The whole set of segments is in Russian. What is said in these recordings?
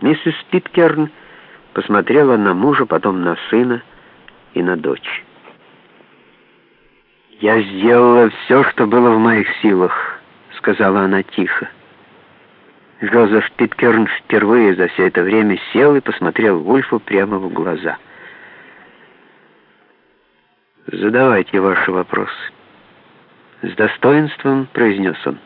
Миссис Питкерн посмотрела на мужа, потом на сына и на дочь. «Я сделала все, что было в моих силах», — сказала она тихо. Жозеф Питкерн впервые за все это время сел и посмотрел Вульфу прямо в глаза. «Задавайте ваши вопросы». С достоинством произнес он.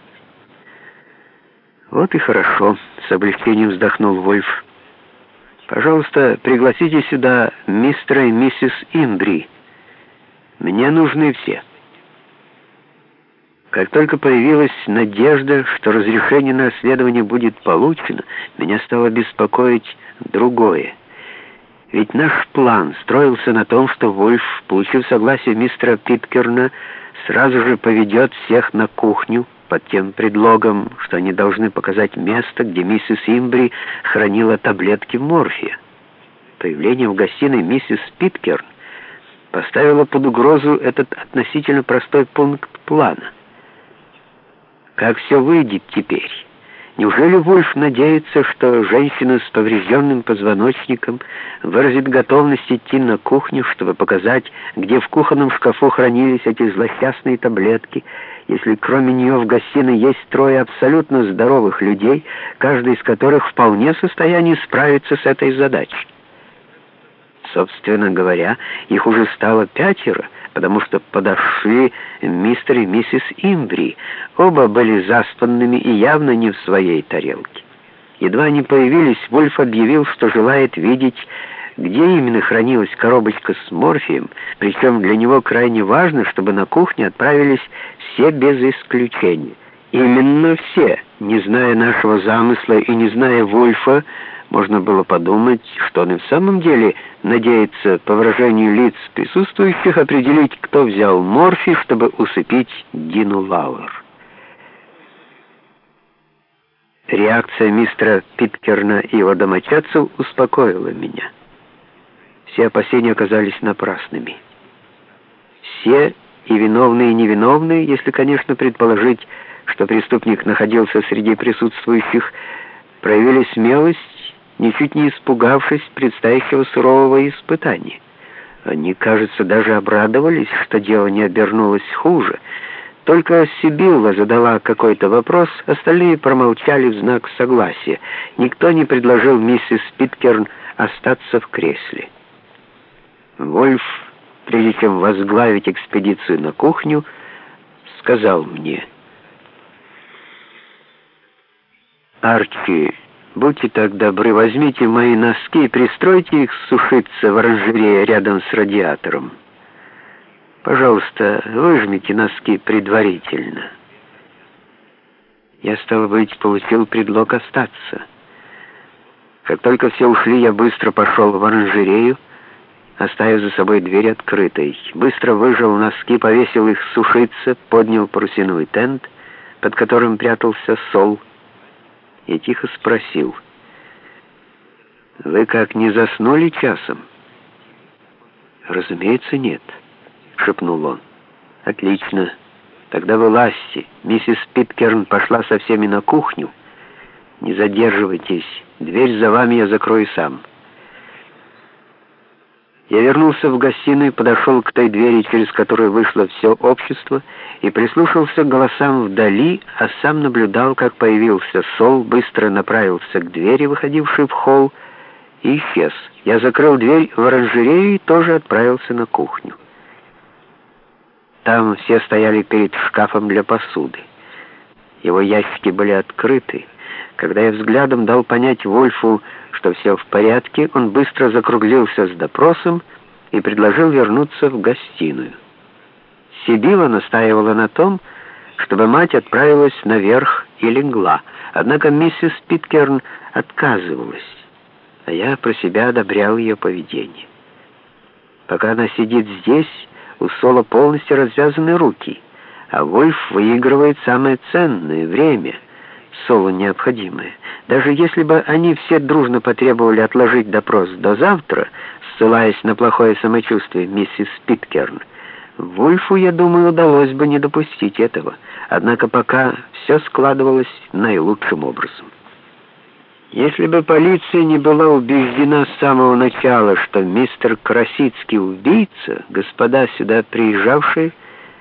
«Вот и хорошо», — с облегчением вздохнул Вольф. «Пожалуйста, пригласите сюда мистера и миссис Имбри. Мне нужны все». Как только появилась надежда, что разрешение на расследование будет получено, меня стало беспокоить другое. Ведь наш план строился на том, что Вольф, получив согласие мистера Питкерна, сразу же поведет всех на кухню под тем предлогом, что они должны показать место, где миссис Имбри хранила таблетки морфия. Появление в гостиной миссис Питкерн поставило под угрозу этот относительно простой пункт плана — как все выйдет теперь? Неужели Вульф надеется, что женщина с поврежденным позвоночником выразит готовность идти на кухню, чтобы показать, где в кухонном шкафу хранились эти злосчастные таблетки, если кроме нее в гостиной есть трое абсолютно здоровых людей, каждый из которых вполне в состоянии справиться с этой задачей? Собственно говоря, их уже стало пятеро — потому что подошли мистер и миссис Имбри. Оба были заспанными и явно не в своей тарелке. Едва они появились, Вольф объявил, что желает видеть, где именно хранилась коробочка с морфием, причем для него крайне важно, чтобы на кухню отправились все без исключения. Именно все, не зная нашего замысла и не зная Вольфа, можно было подумать, что он и в самом деле надеется, по выражению лиц присутствующих, определить, кто взял морфий, чтобы усыпить Дину Лауэр. Реакция мистера Питкерна и его домочадцев успокоила меня. Все опасения оказались напрасными. Все, и виновные, и невиновные, если, конечно, предположить, что преступник находился среди присутствующих, проявили смелость ничуть не испугавшись предстоящего сурового испытания. Они, кажется, даже обрадовались, что дело не обернулось хуже. Только Сибилла задала какой-то вопрос, остальные промолчали в знак согласия. Никто не предложил миссис Питкерн остаться в кресле. Вольф, прежде чем возглавить экспедицию на кухню, сказал мне, «Арчи, Будьте так добры, возьмите мои носки и пристройте их сушиться в оранжерее рядом с радиатором. Пожалуйста, выжмите носки предварительно. Я, стало быть, получил предлог остаться. Как только все ушли, я быстро пошел в оранжерею, оставив за собой дверь открытой. Быстро выжал носки, повесил их сушиться, поднял парусиновый тент, под которым прятался сол, и тихо спросил. «Вы как, не заснули часом?» «Разумеется, нет», — шепнул он. «Отлично. Тогда вылазьте. Миссис Питкерн пошла со всеми на кухню. Не задерживайтесь. Дверь за вами я закрою сам». Я вернулся в гостиную, подошел к той двери, через которую вышло все общество, и прислушался к голосам вдали, а сам наблюдал, как появился Сол, быстро направился к двери, выходившей в холл, и исчез. Я закрыл дверь в оранжерею и тоже отправился на кухню. Там все стояли перед шкафом для посуды. Его ящики были открыты. Когда я взглядом дал понять Вольфу, что все в порядке, он быстро закруглился с допросом и предложил вернуться в гостиную. Сибила настаивала на том, чтобы мать отправилась наверх и легла, однако миссис Питкерн отказывалась, а я про себя одобрял ее поведение. Пока она сидит здесь, у Сола полностью развязаны руки, а Вольф выигрывает самое ценное — время — Солу необходимое. Даже если бы они все дружно потребовали отложить допрос до завтра, ссылаясь на плохое самочувствие миссис Питкерн, Вульфу, я думаю, удалось бы не допустить этого. Однако пока все складывалось наилучшим образом. Если бы полиция не была убеждена с самого начала, что мистер Красицкий убийца, господа сюда приезжавшие